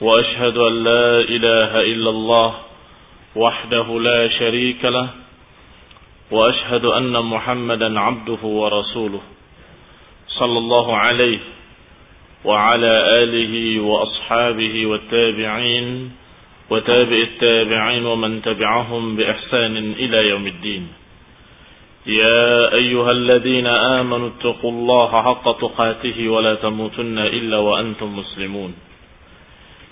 وأشهد أن لا إله إلا الله وحده لا شريك له وأشهد أن محمدا عبده ورسوله صلى الله عليه وعلى آله وأصحابه والتابعين وتابع التابعين ومن تبعهم بإحسان إلى يوم الدين. يا أيها الذين آمنوا اتقوا الله حق تقاته ولا تموتن إلا وأنتم مسلمون.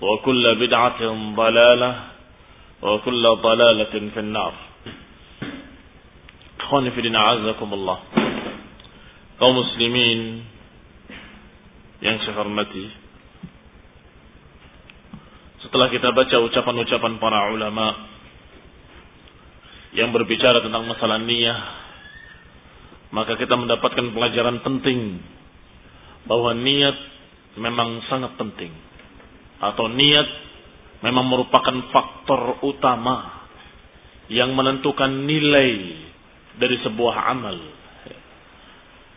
وكل بدعة ضلالة وكل ضلالة في النار إخواني في دين أعزكم الله kaum muslimin yang saya hormati setelah kita baca ucapan-ucapan para ulama yang berbicara tentang masalah niyah maka kita mendapatkan pelajaran penting bahwa niat memang sangat penting atau niat memang merupakan faktor utama yang menentukan nilai dari sebuah amal.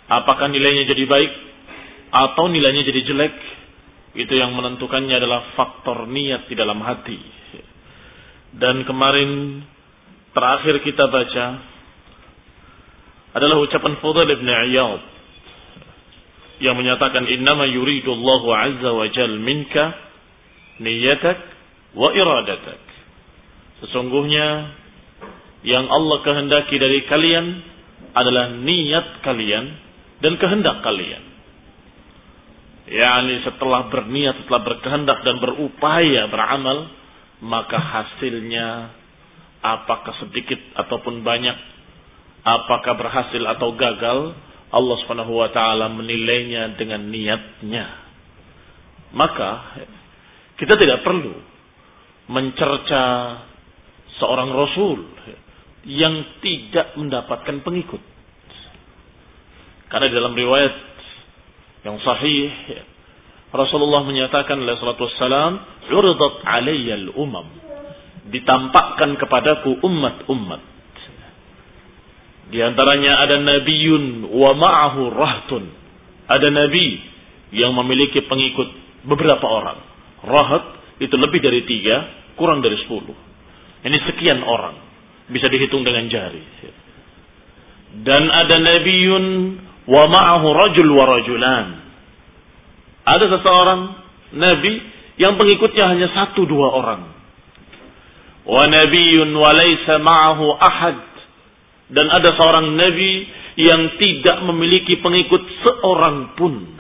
Apakah nilainya jadi baik atau nilainya jadi jelek? Itu yang menentukannya adalah faktor niat di dalam hati. Dan kemarin terakhir kita baca adalah ucapan Fudail ibn Iyad yang menyatakan innama yuridu Allahu azza wa jal minka niyatak wa iradatak. Sesungguhnya yang Allah kehendaki dari kalian adalah niat kalian dan kehendak kalian. Yani setelah berniat, setelah berkehendak dan berupaya beramal, maka hasilnya apakah sedikit ataupun banyak, apakah berhasil atau gagal, Allah Subhanahu wa taala menilainya dengan niatnya. Maka kita tidak perlu mencerca seorang rasul yang tidak mendapatkan pengikut. Karena dalam riwayat yang sahih Rasulullah menyatakan oleh salatu wassalam, "Uridat alayya al-umam." Ditampakkan kepadaku umat-umat. Di antaranya ada nabiun wa ma'ahu rahtun. Ada nabi yang memiliki pengikut beberapa orang. Rahat itu lebih dari tiga, kurang dari sepuluh. Ini sekian orang. Bisa dihitung dengan jari. Dan ada nabiun wa ma'ahu rajul wa rajulan. Ada seseorang nabi yang pengikutnya hanya satu dua orang. Wa nabiyun wa laysa ma'ahu ahad. Dan ada seorang nabi yang tidak memiliki pengikut seorang pun.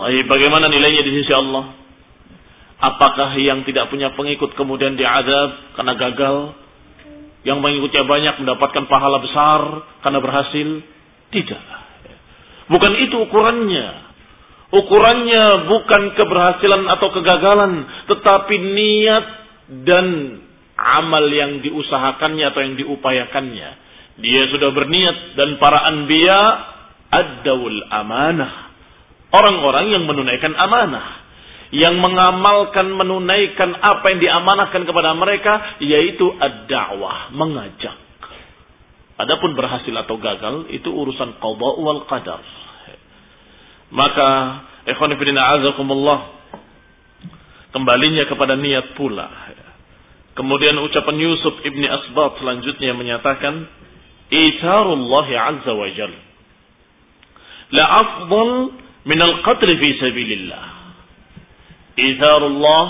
Tapi bagaimana nilainya di sisi Allah? Apakah yang tidak punya pengikut kemudian diadab karena gagal? Yang pengikutnya banyak mendapatkan pahala besar karena berhasil? Tidak. Bukan itu ukurannya. Ukurannya bukan keberhasilan atau kegagalan, tetapi niat dan amal yang diusahakannya atau yang diupayakannya. Dia sudah berniat dan para anbiya ad amanah. Orang-orang yang menunaikan amanah. yang mengamalkan menunaikan apa yang diamanahkan kepada mereka yaitu ad-da'wah, mengajak. Adapun berhasil atau gagal itu urusan qada wal qadar. Maka ikhwan fillah azakumullah kembalinya kepada niat pula. Kemudian ucapan Yusuf ibni Asbat selanjutnya menyatakan Itharullah azza wa jal la afdal min al-qatl fi sabilillah Izarullah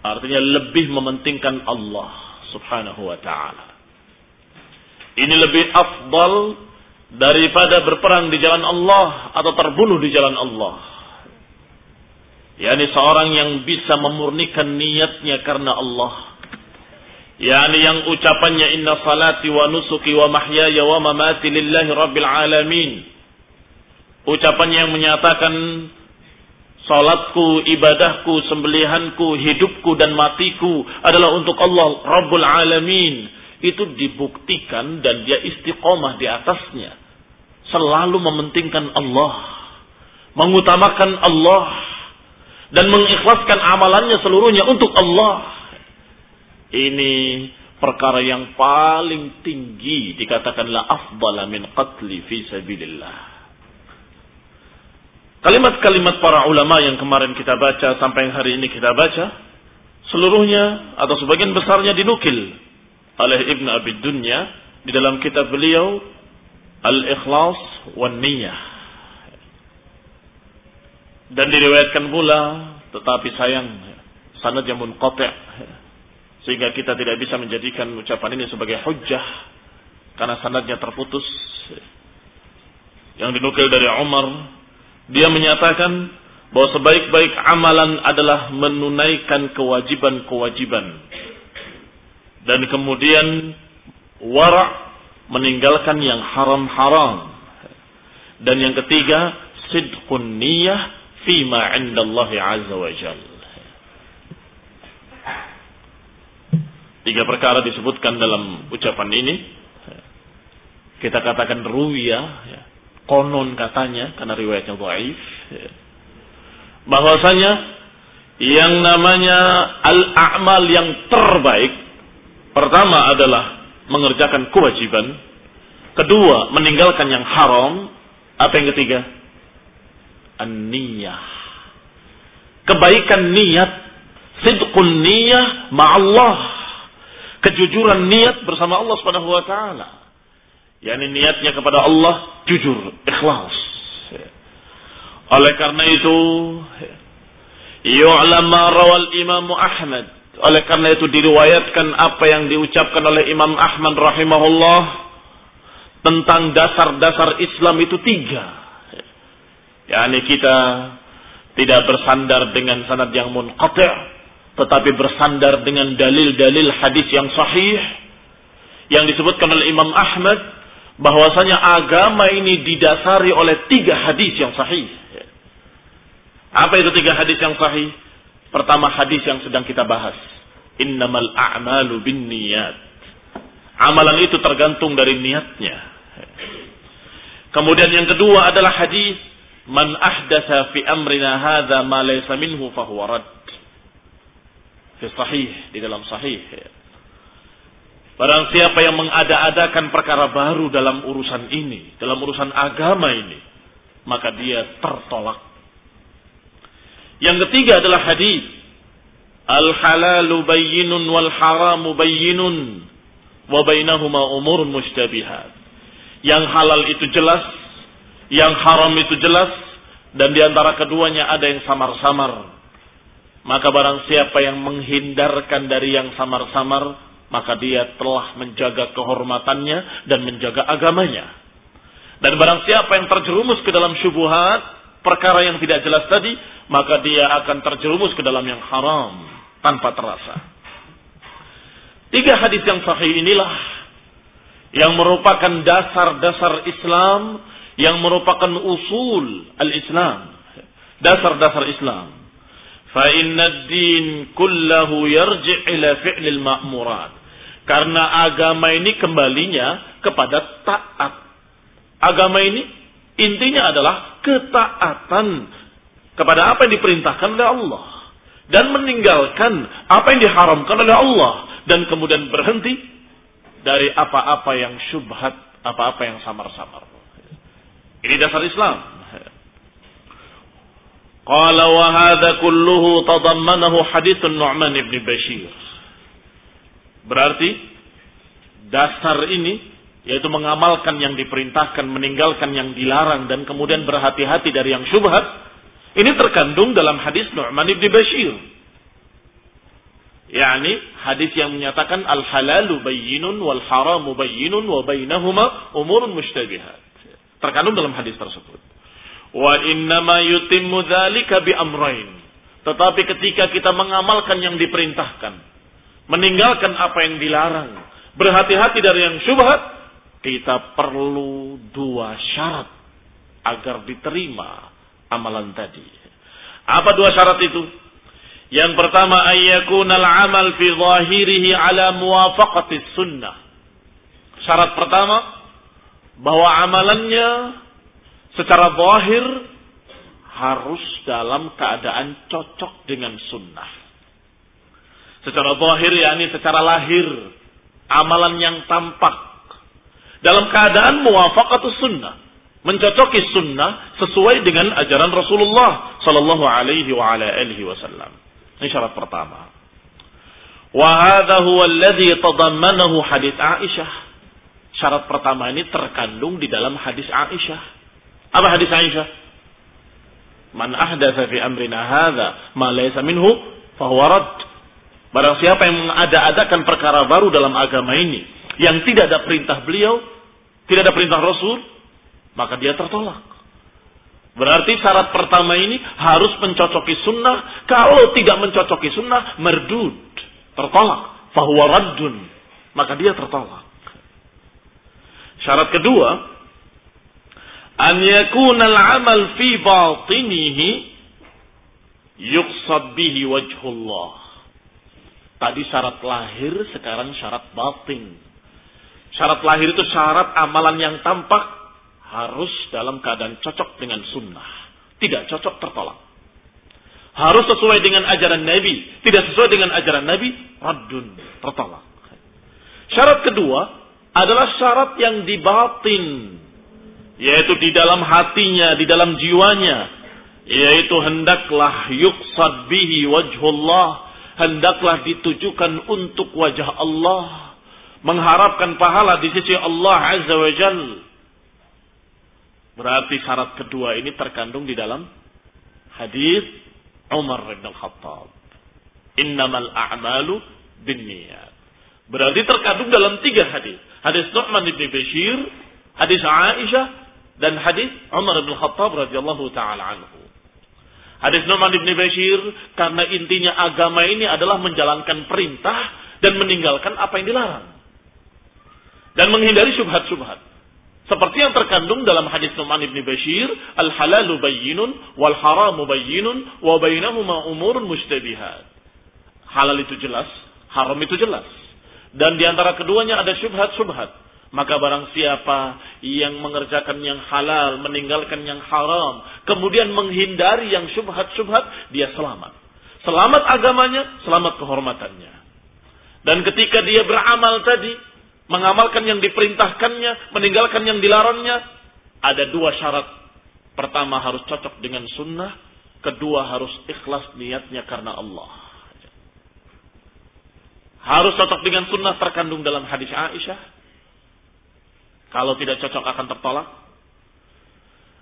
artinya lebih mementingkan Allah subhanahu wa ta'ala. Ini lebih afdal daripada berperang di jalan Allah atau terbunuh di jalan Allah. Yani seorang yang bisa memurnikan niatnya karena Allah. Yani yang ucapannya inna salati wa nusuki wa mahyaya wa mamati lillahi rabbil alamin. Ucapannya yang menyatakan Salatku, ibadahku, sembelihanku, hidupku dan matiku adalah untuk Allah Rabbul Alamin. Itu dibuktikan dan dia istiqomah di atasnya. Selalu mementingkan Allah. Mengutamakan Allah. Dan mengikhlaskan amalannya seluruhnya untuk Allah. Ini perkara yang paling tinggi dikatakanlah afdala min qatli fi sabilillah. Kalimat-kalimat para ulama yang kemarin kita baca sampai yang hari ini kita baca, seluruhnya atau sebagian besarnya dinukil oleh Ibn Abi Dunya di dalam kitab beliau Al-Ikhlas wan Niyah. Dan diriwayatkan pula, tetapi sayang sanadnya munqati' sehingga kita tidak bisa menjadikan ucapan ini sebagai hujjah karena sanadnya terputus. Yang dinukil dari Umar dia menyatakan bahwa sebaik-baik amalan adalah menunaikan kewajiban-kewajiban. Dan kemudian wara' meninggalkan yang haram-haram. Dan yang ketiga, sidqun niyah fima indallahi azza wa jal. Tiga perkara disebutkan dalam ucapan ini. Kita katakan ruya, ya konon katanya karena riwayatnya dhaif bahwasanya yang namanya al-a'mal yang terbaik pertama adalah mengerjakan kewajiban kedua meninggalkan yang haram apa yang ketiga? An-niyah. Kebaikan niat sidqun niyah ma'allah. Kejujuran niat bersama Allah Subhanahu wa taala yakni niatnya kepada Allah jujur, ikhlas. Oleh karena itu, yu'lam rawal Imam Ahmad. Oleh karena itu diriwayatkan apa yang diucapkan oleh Imam Ahmad rahimahullah tentang dasar-dasar Islam itu tiga. yakni kita tidak bersandar dengan sanad yang munqati' tetapi bersandar dengan dalil-dalil hadis yang sahih yang disebutkan oleh Imam Ahmad bahwasanya agama ini didasari oleh tiga hadis yang sahih. Apa itu tiga hadis yang sahih? Pertama hadis yang sedang kita bahas. Innamal a'malu bin niyat. Amalan itu tergantung dari niatnya. Kemudian yang kedua adalah hadis man ahdasa fi amrina hadza ma laysa minhu fahuwa rad. Fi sahih di dalam sahih. Barang siapa yang mengada-adakan perkara baru dalam urusan ini, dalam urusan agama ini, maka dia tertolak. Yang ketiga adalah hadis Al-halalu bayyinun wal haramu bayyinun wa bainahuma umurun mustabihat. Yang halal itu jelas, yang haram itu jelas, dan di antara keduanya ada yang samar-samar. Maka barang siapa yang menghindarkan dari yang samar-samar, maka dia telah menjaga kehormatannya dan menjaga agamanya. Dan barang siapa yang terjerumus ke dalam syubhat, perkara yang tidak jelas tadi, maka dia akan terjerumus ke dalam yang haram tanpa terasa. Tiga hadis yang sahih inilah yang merupakan dasar-dasar Islam, yang merupakan usul al-Islam, dasar-dasar Islam. Fa inna din kullahu yarji' ila fi'lil ma'murat. Karena agama ini kembalinya kepada taat. Agama ini intinya adalah ketaatan kepada apa yang diperintahkan oleh Allah. dan meninggalkan apa yang diharamkan oleh Allah dan kemudian berhenti dari apa-apa yang syubhat, apa-apa yang samar-samar. Ini dasar Islam. Qala wa hadha kulluhu tadammanahu hadits Nu'man ibn Bashir. Berarti dasar ini yaitu mengamalkan yang diperintahkan, meninggalkan yang dilarang dan kemudian berhati-hati dari yang syubhat. Ini terkandung dalam hadis Nu'man ibn Bashir. yakni hadis yang menyatakan al halalu bayyinun wal haramu bayyinun wa bainahuma umurun mushtabihat. Terkandung dalam hadis tersebut. Wa innama yutimmu dzalika bi amrain. Tetapi ketika kita mengamalkan yang diperintahkan, meninggalkan apa yang dilarang, berhati-hati dari yang syubhat, kita perlu dua syarat agar diterima amalan tadi. Apa dua syarat itu? Yang pertama ayyakunal amal fi zahirihi ala muwafaqati sunnah. Syarat pertama bahwa amalannya secara zahir harus dalam keadaan cocok dengan sunnah. Secara zahir yakni secara lahir amalan yang tampak dalam keadaan muwafaqatus sunnah mencocoki sunnah sesuai dengan ajaran Rasulullah sallallahu alaihi wa ala alihi wasallam. Ini syarat pertama. Wa hadha huwa alladhi tadammanahu hadis Aisyah. Syarat pertama ini terkandung di dalam hadis Aisyah. Apa hadis Aisyah? Man ahdatsa fi amrina hadza ma laysa minhu fahuwa. Barang siapa yang mengada-adakan perkara baru dalam agama ini yang tidak ada perintah beliau, tidak ada perintah Rasul, maka dia tertolak. Berarti syarat pertama ini harus mencocoki sunnah. Kalau tidak mencocoki sunnah, merdud. Tertolak. Fahuwa raddun. Maka dia tertolak. Syarat kedua, an yakuna al-amal fi batinihi yuqsad bihi wajhullah. Tadi syarat lahir, sekarang syarat batin. Syarat lahir itu syarat amalan yang tampak harus dalam keadaan cocok dengan sunnah. Tidak cocok tertolak. Harus sesuai dengan ajaran Nabi. Tidak sesuai dengan ajaran Nabi, radun, tertolak. Syarat kedua adalah syarat yang dibatin yaitu di dalam hatinya, di dalam jiwanya, yaitu hendaklah yuqsad bihi wajhullah, hendaklah ditujukan untuk wajah Allah, mengharapkan pahala di sisi Allah Azza wa Jal. Berarti syarat kedua ini terkandung di dalam hadis Umar bin Khattab. Innamal a'malu binniyat. Berarti terkandung dalam tiga hadis. Hadis Nu'man bin Bashir, hadis Aisyah, dan hadis Umar bin Khattab radhiyallahu taala anhu. Hadis Nu'man bin Bashir karena intinya agama ini adalah menjalankan perintah dan meninggalkan apa yang dilarang. Dan menghindari syubhat-syubhat. Seperti yang terkandung dalam hadis Nu'man bin Bashir, al-halalu bayyinun wal haramu bayyinun wa bainahuma umurun mustabihat. Halal itu jelas, haram itu jelas. Dan di antara keduanya ada syubhat-syubhat. Maka barang siapa yang mengerjakan yang halal, meninggalkan yang haram, kemudian menghindari yang syubhat-syubhat, dia selamat. Selamat agamanya, selamat kehormatannya. Dan ketika dia beramal tadi, mengamalkan yang diperintahkannya, meninggalkan yang dilarangnya, ada dua syarat. Pertama harus cocok dengan sunnah, kedua harus ikhlas niatnya karena Allah. Harus cocok dengan sunnah terkandung dalam hadis Aisyah kalau tidak cocok akan tertolak.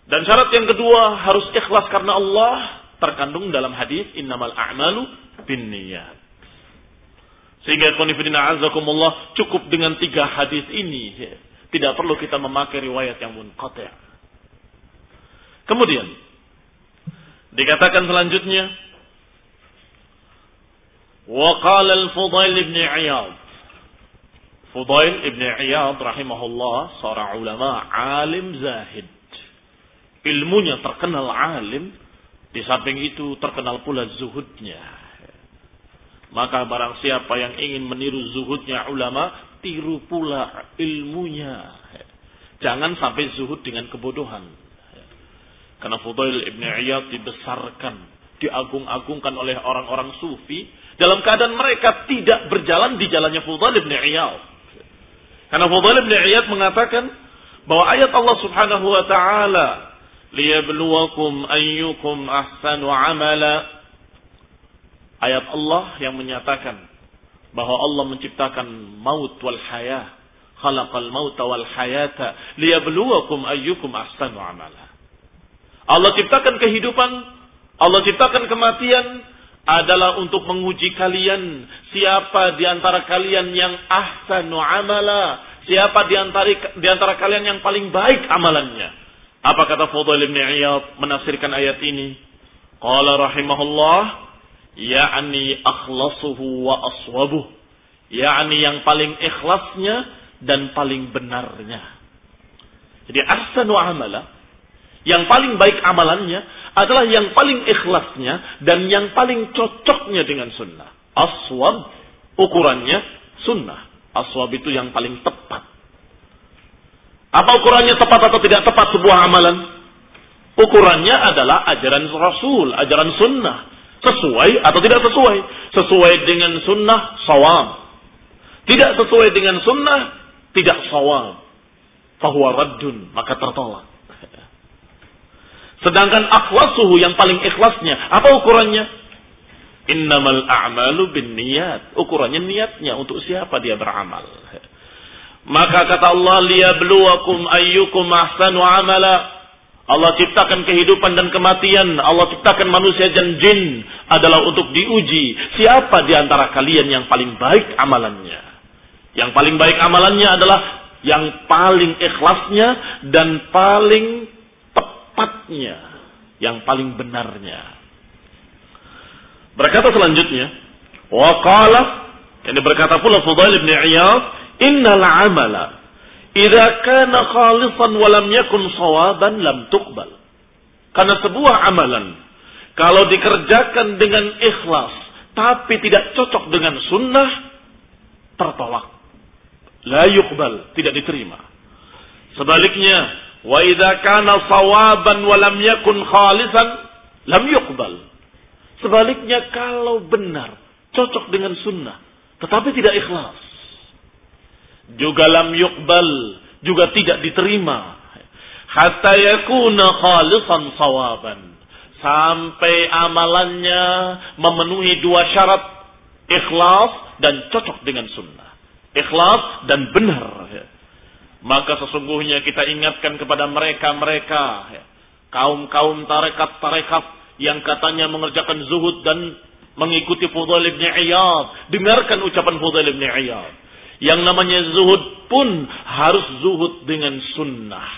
Dan syarat yang kedua harus ikhlas karena Allah terkandung dalam hadis innamal a'malu binniyat. Sehingga konfidina azakumullah cukup dengan tiga hadis ini. Tidak perlu kita memakai riwayat yang munqati'. Kemudian dikatakan selanjutnya wa qala al-Fudail ibn Iyad Fudail ibn Iyad rahimahullah seorang ulama alim zahid. Ilmunya terkenal alim, di samping itu terkenal pula zuhudnya. Maka barang siapa yang ingin meniru zuhudnya ulama, tiru pula ilmunya. Jangan sampai zuhud dengan kebodohan. Karena Fudail ibn Iyad dibesarkan diagung-agungkan oleh orang-orang sufi dalam keadaan mereka tidak berjalan di jalannya Fudail bin Iyad. Karena Fudail bin Iyad mengatakan bahwa ayat Allah Subhanahu wa taala liyabluwakum ayyukum ahsanu amala ayat Allah yang menyatakan bahwa Allah menciptakan maut wal hayah khalaqal mauta wal hayata liyabluwakum ayyukum ahsanu amala. Allah ciptakan kehidupan, Allah ciptakan kematian adalah untuk menguji kalian siapa di antara kalian yang ahsanu amala, siapa di antara di antara kalian yang paling baik amalannya. Apa kata Fudail bin Iyad menafsirkan ayat ini? Qala rahimahullah, ya'ni akhlasuhu wa aswabuh. Ya'ni yang paling ikhlasnya dan paling benarnya. Jadi ahsanu amala, yang paling baik amalannya adalah yang paling ikhlasnya dan yang paling cocoknya dengan sunnah. Aswab ukurannya sunnah. Aswab itu yang paling tepat. Apa ukurannya tepat atau tidak tepat sebuah amalan? Ukurannya adalah ajaran Rasul, ajaran sunnah. Sesuai atau tidak sesuai? Sesuai dengan sunnah, sawam. Tidak sesuai dengan sunnah, tidak sawam. Fahuwa raddun, maka tertolak. Sedangkan akhlasuhu yang paling ikhlasnya, apa ukurannya? Innamal a'malu bin niat. Ukurannya niatnya untuk siapa dia beramal. Maka kata Allah, liyabluwakum ayyukum ahsanu amala. Allah ciptakan kehidupan dan kematian. Allah ciptakan manusia dan jin adalah untuk diuji. Siapa di antara kalian yang paling baik amalannya? Yang paling baik amalannya adalah yang paling ikhlasnya dan paling tepatnya, yang paling benarnya. Berkata selanjutnya, wa qala ini berkata pula Fudail bin Iyad, innal amala idza kana khalisan wa lam yakun sawaban lam tuqbal. Karena sebuah amalan kalau dikerjakan dengan ikhlas tapi tidak cocok dengan sunnah tertolak. La yuqbal, tidak diterima. Sebaliknya, Wa idza kana sawaban wa lam yakun khalisan lam yuqbal. Sebaliknya kalau benar, cocok dengan sunnah, tetapi tidak ikhlas. Juga lam yuqbal, juga tidak diterima. Hatta yakuna khalisan sawaban. Sampai amalannya memenuhi dua syarat. Ikhlas dan cocok dengan sunnah. Ikhlas dan benar maka sesungguhnya kita ingatkan kepada mereka-mereka ya, kaum-kaum tarekat-tarekat yang katanya mengerjakan zuhud dan mengikuti Fudail bin Iyad. Dengarkan ucapan Fudail bin Iyad. Yang namanya zuhud pun harus zuhud dengan sunnah.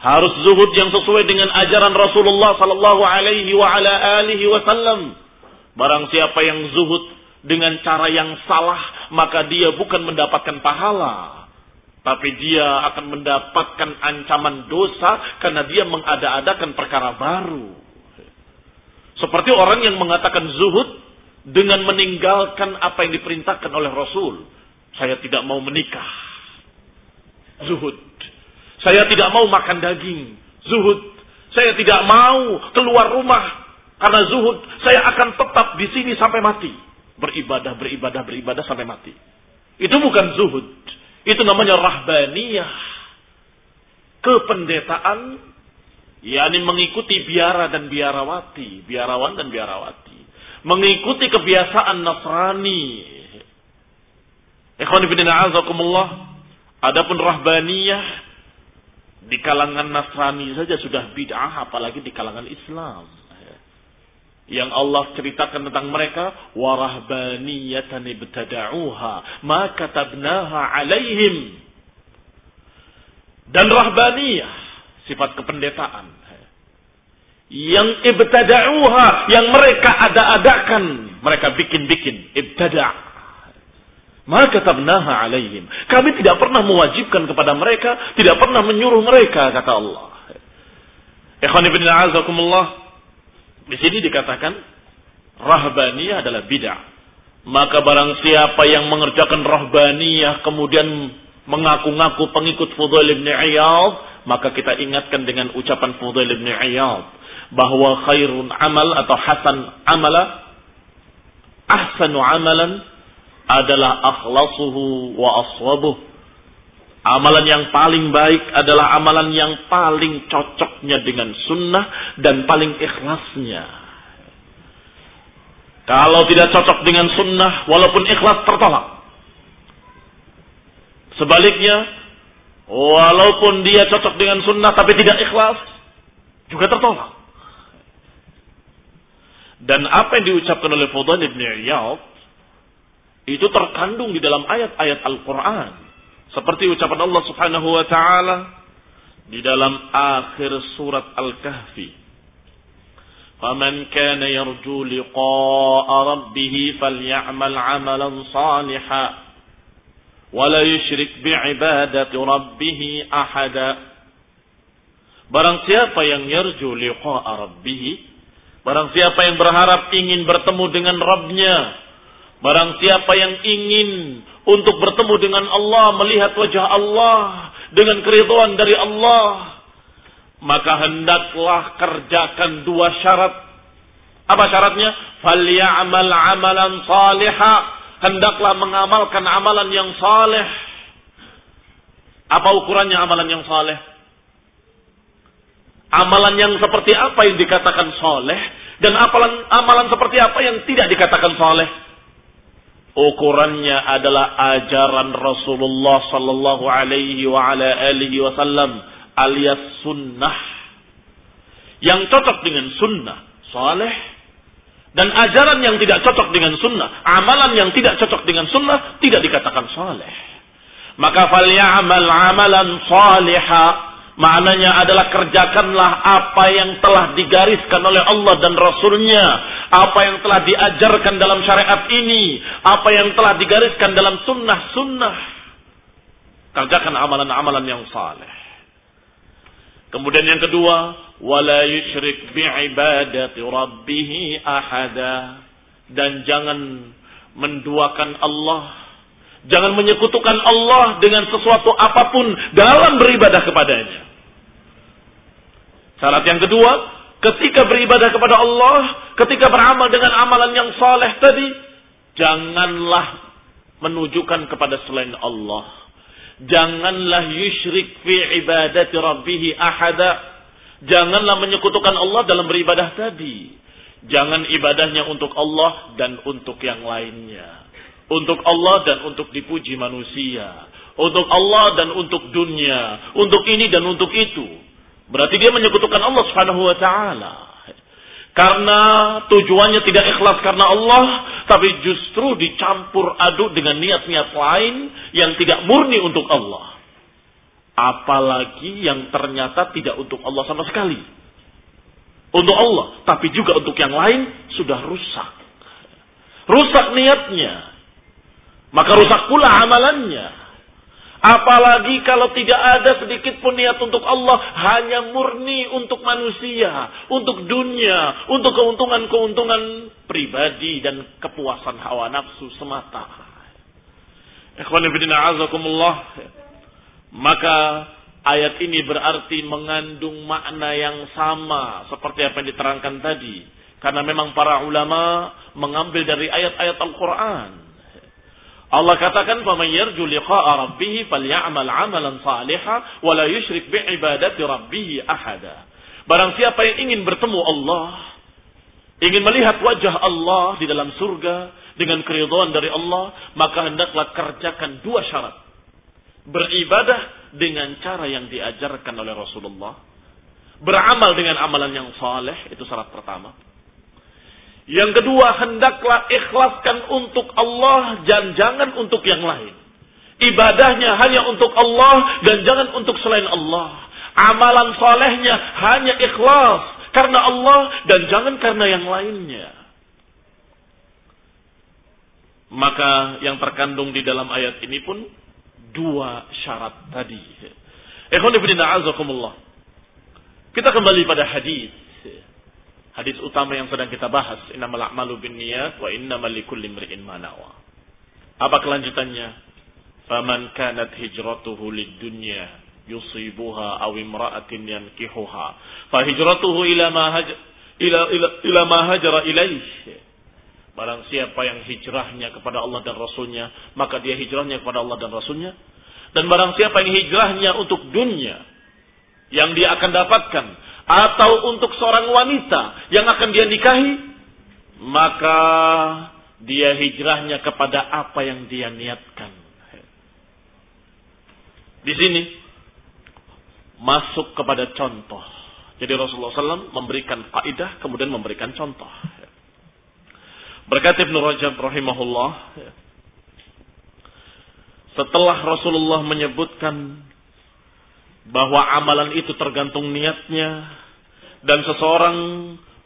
Harus zuhud yang sesuai dengan ajaran Rasulullah sallallahu alaihi wa ala alihi wasallam. Barang siapa yang zuhud dengan cara yang salah, maka dia bukan mendapatkan pahala tapi dia akan mendapatkan ancaman dosa karena dia mengada-adakan perkara baru. Seperti orang yang mengatakan zuhud dengan meninggalkan apa yang diperintahkan oleh Rasul. Saya tidak mau menikah. Zuhud. Saya tidak mau makan daging. Zuhud. Saya tidak mau keluar rumah. Karena zuhud. Saya akan tetap di sini sampai mati. Beribadah, beribadah, beribadah sampai mati. Itu bukan zuhud. Itu namanya rahbaniyah. Kependetaan yakni mengikuti biara dan biarawati, biarawan dan biarawati. Mengikuti kebiasaan Nasrani. Ikhwan ibn a'azakumullah. Adapun rahbaniyah di kalangan Nasrani saja sudah bid'ah apalagi di kalangan Islam yang Allah ceritakan tentang mereka warahbaniyatan ibtada'uha ma katabnaha alaihim. Dan rahbaniyah sifat kependetaan. Yang ibtada'uha yang mereka ada-adakan mereka bikin-bikin ibtada' maka katabnaha alaihim. Kami tidak pernah mewajibkan kepada mereka tidak pernah menyuruh mereka kata Allah. Ikhwan ibn a'azakumullah di sini dikatakan rahbaniyah adalah bid'ah. Maka barang siapa yang mengerjakan rahbaniyah kemudian mengaku-ngaku pengikut Fudail bin Iyad, maka kita ingatkan dengan ucapan Fudail bin Iyad. bahwa khairun amal atau hasan amala ahsanu amalan adalah akhlasuhu wa aswabuh. Amalan yang paling baik adalah amalan yang paling cocoknya dengan sunnah dan paling ikhlasnya. Kalau tidak cocok dengan sunnah, walaupun ikhlas tertolak. Sebaliknya, walaupun dia cocok dengan sunnah tapi tidak ikhlas, juga tertolak. Dan apa yang diucapkan oleh Fudail ibn Iyad itu terkandung di dalam ayat-ayat Al-Quran seperti ucapan Allah Subhanahu wa taala di dalam akhir surat Al-Kahfi. فمن كان يرجو لقاء ربه فليعمل عملا صالحا ولا يشرك بعبادة ربه أحدا Barang siapa yang yarju liqa'a rabbih Barang siapa yang berharap ingin bertemu dengan Rabbnya Barang siapa yang ingin untuk bertemu dengan Allah, melihat wajah Allah dengan keridhaan dari Allah, maka hendaklah kerjakan dua syarat. Apa syaratnya? Falyamal amalan salihah. Hendaklah mengamalkan amalan yang saleh. Apa ukurannya amalan yang saleh? Amalan yang seperti apa yang dikatakan saleh dan amalan seperti apa yang tidak dikatakan saleh? Ukurannya adalah ajaran Rasulullah sallallahu alaihi wa ala alihi wasallam alias sunnah. Yang cocok dengan sunnah saleh. Dan ajaran yang tidak cocok dengan sunnah amalan yang tidak cocok dengan sunnah tidak dikatakan saleh. Maka falyamal amalan salihah Maknanya adalah kerjakanlah apa yang telah digariskan oleh Allah dan Rasulnya. Apa yang telah diajarkan dalam syariat ini. Apa yang telah digariskan dalam sunnah-sunnah. Kerjakan amalan-amalan yang saleh. Kemudian yang kedua, wala yusyrik bi'ibadati rabbih ahada dan jangan menduakan Allah Jangan menyekutukan Allah dengan sesuatu apa pun dalam beribadah kepadanya. Syarat yang kedua, ketika beribadah kepada Allah, ketika beramal dengan amalan yang saleh tadi, janganlah menunjukkan kepada selain Allah. Janganlah yusyrik fi ibadati rabbihi ahada. Janganlah menyekutukan Allah dalam beribadah tadi. Jangan ibadahnya untuk Allah dan untuk yang lainnya. Untuk Allah dan untuk dipuji manusia. Untuk Allah dan untuk dunia. Untuk ini dan untuk itu. Berarti dia menyekutukan Allah subhanahu wa ta'ala. Karena tujuannya tidak ikhlas karena Allah. Tapi justru dicampur aduk dengan niat-niat lain yang tidak murni untuk Allah. Apalagi yang ternyata tidak untuk Allah sama sekali. Untuk Allah. Tapi juga untuk yang lain sudah rusak. Rusak niatnya maka rusak pula amalannya. Apalagi kalau tidak ada sedikit pun niat untuk Allah, hanya murni untuk manusia, untuk dunia, untuk keuntungan-keuntungan pribadi dan kepuasan hawa nafsu semata. Ikhwan azakumullah. Maka ayat ini berarti mengandung makna yang sama seperti apa yang diterangkan tadi. Karena memang para ulama mengambil dari ayat-ayat Al-Quran Allah katakan faman yarju liqa'a rabbih falyamal 'amalan salihan wa la yusyrik bi ibadati rabbih ahada. Barang siapa yang ingin bertemu Allah, ingin melihat wajah Allah di dalam surga dengan keridhaan dari Allah, maka hendaklah kerjakan dua syarat. Beribadah dengan cara yang diajarkan oleh Rasulullah. Beramal dengan amalan yang saleh, itu syarat pertama. Yang kedua, hendaklah ikhlaskan untuk Allah dan jangan untuk yang lain. Ibadahnya hanya untuk Allah dan jangan untuk selain Allah. Amalan solehnya hanya ikhlas karena Allah dan jangan karena yang lainnya. Maka yang terkandung di dalam ayat ini pun dua syarat tadi. Kita kembali pada hadis Hadis utama yang sedang kita bahas, innamal a'malu binniyat wa innamal likulli imri'in ma nawa. Apa kelanjutannya? Faman kanat hijratuhu lid-dunya yusibuha aw imra'atin yankihuha fa hijratuhu ila ma ila ila, ila ma hajara ilaih Barang siapa yang hijrahnya kepada Allah dan Rasulnya, maka dia hijrahnya kepada Allah dan Rasulnya. Dan barang siapa yang hijrahnya untuk dunia, yang dia akan dapatkan, atau untuk seorang wanita yang akan dia nikahi, maka dia hijrahnya kepada apa yang dia niatkan. Di sini masuk kepada contoh. Jadi Rasulullah SAW memberikan kaidah, kemudian memberikan contoh. Berkata Ibnu Rajab rahimahullah, setelah Rasulullah menyebutkan bahwa amalan itu tergantung niatnya dan seseorang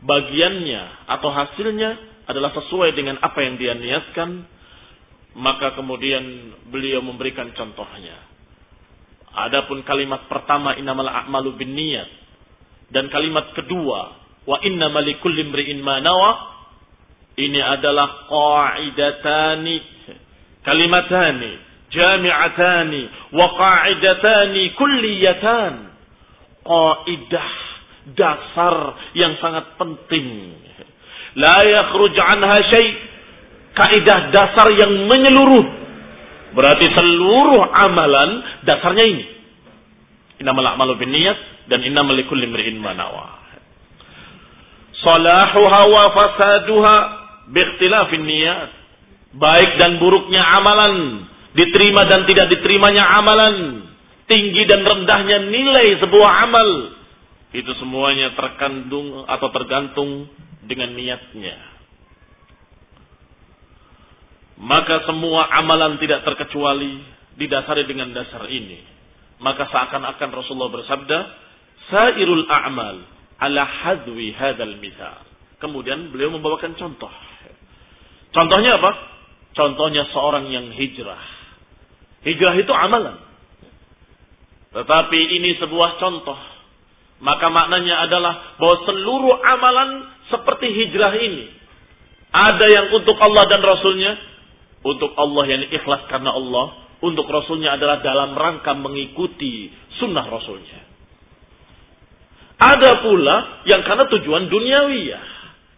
bagiannya atau hasilnya adalah sesuai dengan apa yang dia niatkan, maka kemudian beliau memberikan contohnya. Adapun kalimat pertama innamal a'malu binniyat dan kalimat kedua wa innamal likulli imri'in ma nawa ini adalah qa'idatani kalimatani jami'atani wa qa'idatani kulliyatan. Qaidah dasar yang sangat penting. La yakhruj anha syai. Kaidah dasar yang menyeluruh. Berarti seluruh amalan dasarnya ini. Innamal a'malu binniyat dan innamal likulli imri'in ma nawa. Salahuha wa fasaduha biikhtilafin niat. Baik dan buruknya amalan, diterima dan tidak diterimanya amalan, tinggi dan rendahnya nilai sebuah amal. Itu semuanya terkandung atau tergantung dengan niatnya. Maka semua amalan tidak terkecuali didasari dengan dasar ini. Maka seakan-akan Rasulullah bersabda, Sairul a'mal ala hadwi hadal misal. Kemudian beliau membawakan contoh. Contohnya apa? Contohnya seorang yang hijrah. Hijrah itu amalan. Tetapi ini sebuah contoh. Maka maknanya adalah bahwa seluruh amalan seperti hijrah ini. Ada yang untuk Allah dan Rasulnya. Untuk Allah yang ikhlas karena Allah. Untuk Rasulnya adalah dalam rangka mengikuti sunnah Rasulnya. Ada pula yang karena tujuan duniawi ya.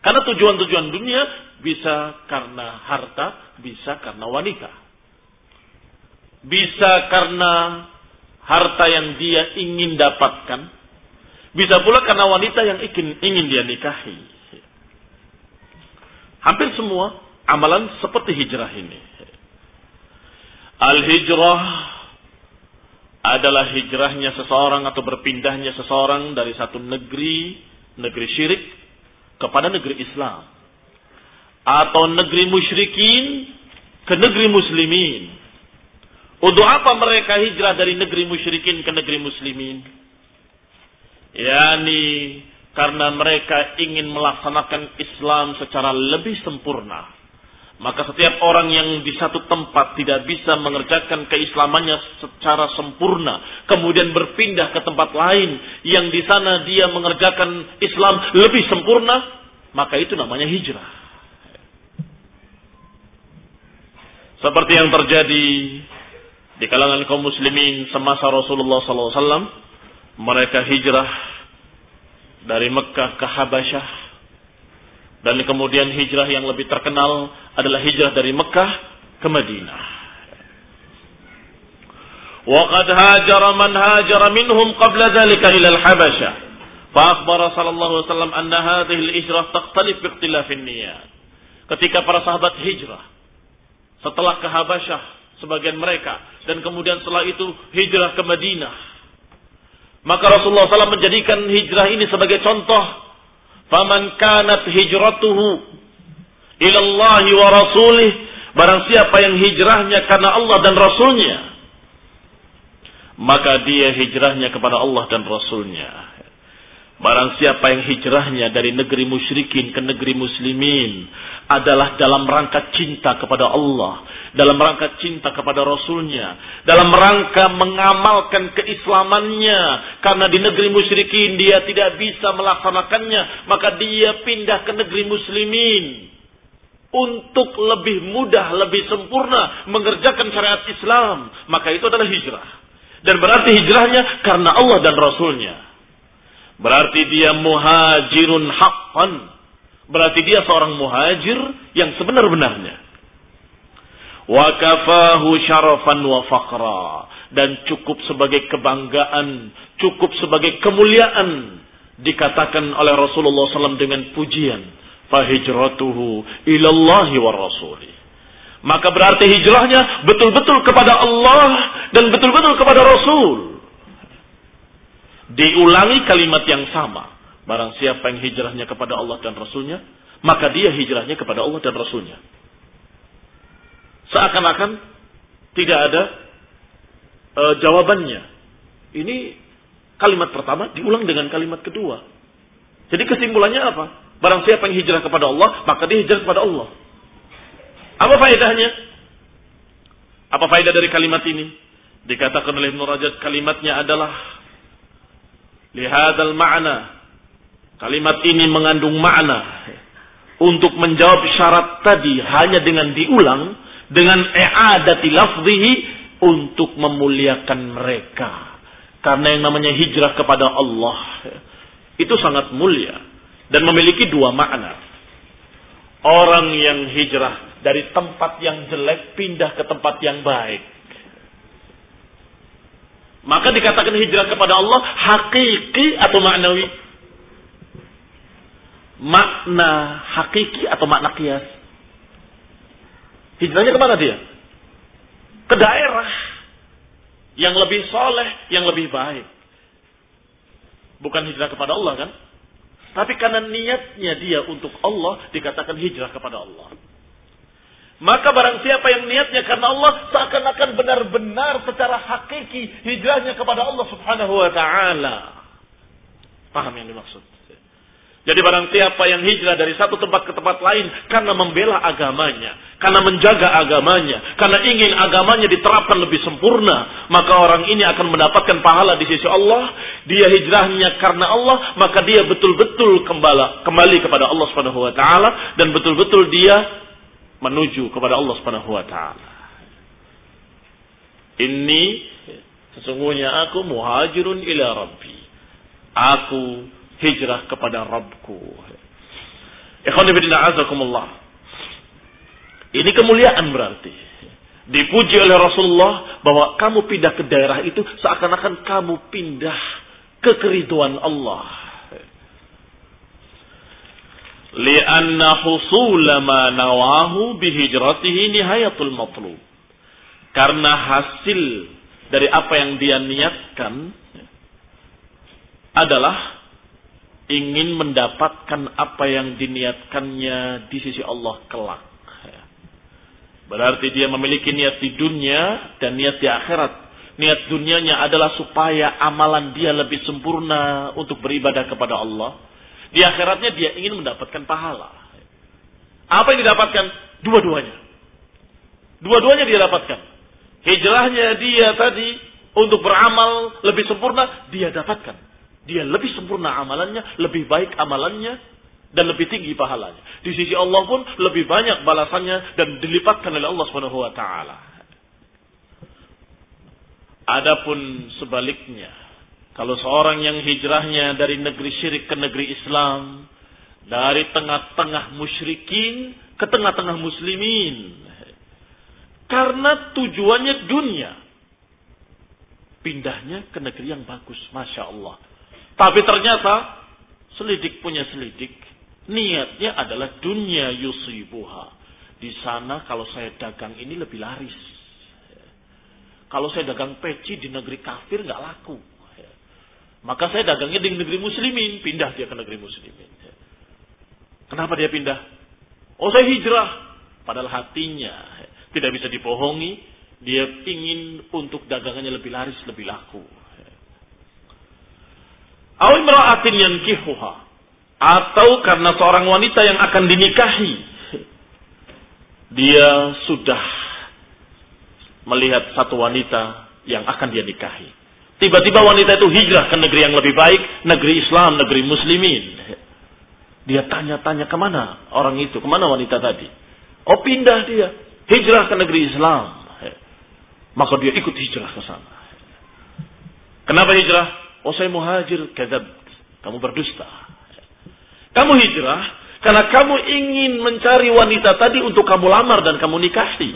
Karena tujuan-tujuan dunia bisa karena harta, bisa karena wanita. Bisa karena harta yang dia ingin dapatkan. Bisa pula karena wanita yang ingin, ingin dia nikahi. Hampir semua amalan seperti hijrah ini. Al-hijrah adalah hijrahnya seseorang atau berpindahnya seseorang dari satu negeri, negeri syirik, kepada negeri Islam atau negeri musyrikin ke negeri muslimin. Untuk apa mereka hijrah dari negeri musyrikin ke negeri muslimin? Yani karena mereka ingin melaksanakan Islam secara lebih sempurna. Maka setiap orang yang di satu tempat tidak bisa mengerjakan keislamannya secara sempurna, kemudian berpindah ke tempat lain yang di sana dia mengerjakan Islam lebih sempurna, maka itu namanya hijrah. Seperti yang terjadi di kalangan kaum muslimin semasa Rasulullah SAW, mereka hijrah dari Mekah ke Habasyah, dan kemudian hijrah yang lebih terkenal adalah hijrah dari Mekah ke Madinah. وقد هاجر من هاجر منهم قبل ذلك إلى الحبشة فأخبر صلى الله عليه وسلم أن هذه الهجرة تختلف باختلاف النيات ketika para sahabat hijrah setelah ke Habasyah sebagian mereka. Dan kemudian setelah itu hijrah ke Madinah. Maka Rasulullah SAW menjadikan hijrah ini sebagai contoh. Faman kanat hijratuhu ilallahi wa rasulih. Barang siapa yang hijrahnya karena Allah dan Rasulnya maka dia hijrahnya kepada Allah dan Rasulnya barang siapa yang hijrahnya dari negeri musyrikin ke negeri muslimin adalah dalam rangka cinta kepada Allah dalam rangka cinta kepada Rasulnya dalam rangka mengamalkan keislamannya karena di negeri musyrikin dia tidak bisa melaksanakannya maka dia pindah ke negeri muslimin untuk lebih mudah, lebih sempurna mengerjakan syariat Islam, maka itu adalah hijrah. Dan berarti hijrahnya karena Allah dan Rasulnya. Berarti dia muhajirun haqqan. Berarti dia seorang muhajir yang sebenar-benarnya. Wa kafahu syarafan wa faqra. Dan cukup sebagai kebanggaan, cukup sebagai kemuliaan. Dikatakan oleh Rasulullah SAW dengan pujian. Fahijratuhu ilallahi wa rasulih. Maka berarti hijrahnya betul-betul kepada Allah dan betul-betul kepada Rasul. Diulangi kalimat yang sama. Barang siapa yang hijrahnya kepada Allah dan Rasulnya, maka dia hijrahnya kepada Allah dan Rasulnya. Seakan-akan tidak ada e, jawabannya. Ini kalimat pertama diulang dengan kalimat kedua. Jadi kesimpulannya apa? Barang siapa yang hijrah kepada Allah, maka dia hijrah kepada Allah. Apa faedahnya? Apa faedah dari kalimat ini? Dikatakan oleh Ibn Rajab kalimatnya adalah lihadal ma'na. Kalimat ini mengandung makna untuk menjawab syarat tadi hanya dengan diulang dengan i'adati lafzihi untuk memuliakan mereka. Karena yang namanya hijrah kepada Allah itu sangat mulia dan memiliki dua makna. Orang yang hijrah dari tempat yang jelek pindah ke tempat yang baik. Maka dikatakan hijrah kepada Allah hakiki atau maknawi? Makna hakiki atau makna kias? Hijrahnya ke mana dia? Ke daerah yang lebih soleh, yang lebih baik. Bukan hijrah kepada Allah kan? Tapi karena niatnya dia untuk Allah, dikatakan hijrah kepada Allah. Maka barang siapa yang niatnya karena Allah seakan-akan benar-benar secara hakiki hijrahnya kepada Allah Subhanahu wa taala. Paham yang dimaksud? Jadi barang siapa yang hijrah dari satu tempat ke tempat lain karena membela agamanya, karena menjaga agamanya, karena ingin agamanya diterapkan lebih sempurna, maka orang ini akan mendapatkan pahala di sisi Allah. Dia hijrahnya karena Allah, maka dia betul-betul kembali kepada Allah Subhanahu wa taala dan betul-betul dia menuju kepada Allah Subhanahu wa taala. Ini sesungguhnya aku muhajirun ila rabbi. Aku hijrah kepada Rabbku. Ikhwan azakumullah. Ini kemuliaan berarti. Dipuji oleh Rasulullah bahwa kamu pindah ke daerah itu seakan-akan kamu pindah ke keriduan Allah lianna husula ma nawahu bihijratihi nihayatul matlub. Karena hasil dari apa yang dia niatkan adalah ingin mendapatkan apa yang diniatkannya di sisi Allah kelak. Berarti dia memiliki niat di dunia dan niat di akhirat. Niat dunianya adalah supaya amalan dia lebih sempurna untuk beribadah kepada Allah di akhiratnya dia ingin mendapatkan pahala. Apa yang didapatkan? Dua-duanya. Dua-duanya dia dapatkan. Hijrahnya dia tadi untuk beramal lebih sempurna, dia dapatkan. Dia lebih sempurna amalannya, lebih baik amalannya, dan lebih tinggi pahalanya. Di sisi Allah pun lebih banyak balasannya dan dilipatkan oleh Allah Subhanahu wa taala. Adapun sebaliknya, kalau seorang yang hijrahnya dari negeri syirik ke negeri Islam, dari tengah-tengah musyrikin ke tengah-tengah muslimin. Karena tujuannya dunia. Pindahnya ke negeri yang bagus, Masya Allah. Tapi ternyata selidik punya selidik. Niatnya adalah dunia yusibuha. Di sana kalau saya dagang ini lebih laris. Kalau saya dagang peci di negeri kafir nggak laku. Maka saya dagangnya di negeri muslimin, pindah dia ke negeri muslimin. Kenapa dia pindah? Oh saya hijrah. Padahal hatinya tidak bisa dibohongi. Dia ingin untuk dagangannya lebih laris, lebih laku. Awal meraatin yang kihuha. Atau karena seorang wanita yang akan dinikahi. Dia sudah melihat satu wanita yang akan dia nikahi. Tiba-tiba wanita itu hijrah ke negeri yang lebih baik, negeri Islam, negeri Muslimin. Dia tanya-tanya ke mana orang itu, ke mana wanita tadi. Oh pindah dia, hijrah ke negeri Islam. Maka dia ikut hijrah ke sana. Kenapa hijrah? Oh saya muhajir, kadzab. Kamu berdusta. Kamu hijrah karena kamu ingin mencari wanita tadi untuk kamu lamar dan kamu nikahi.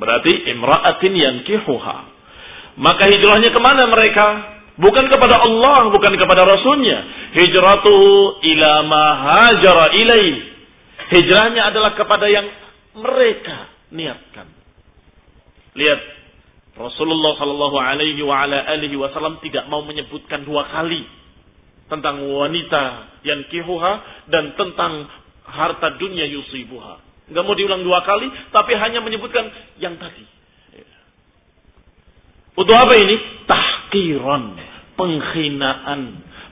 Berarti imra'atin yankihuha. Maka hijrahnya ke mana mereka? Bukan kepada Allah, bukan kepada Rasulnya. Hijratuhu ila ma hajara ilaih. Hijrahnya adalah kepada yang mereka niatkan. Lihat, Rasulullah Shallallahu Alaihi wa ala alihi Wasallam tidak mau menyebutkan dua kali tentang wanita yang kihuha dan tentang harta dunia yusibuha. Enggak mau diulang dua kali, tapi hanya menyebutkan yang tadi. Untuk apa ini? Tahkiran, penghinaan,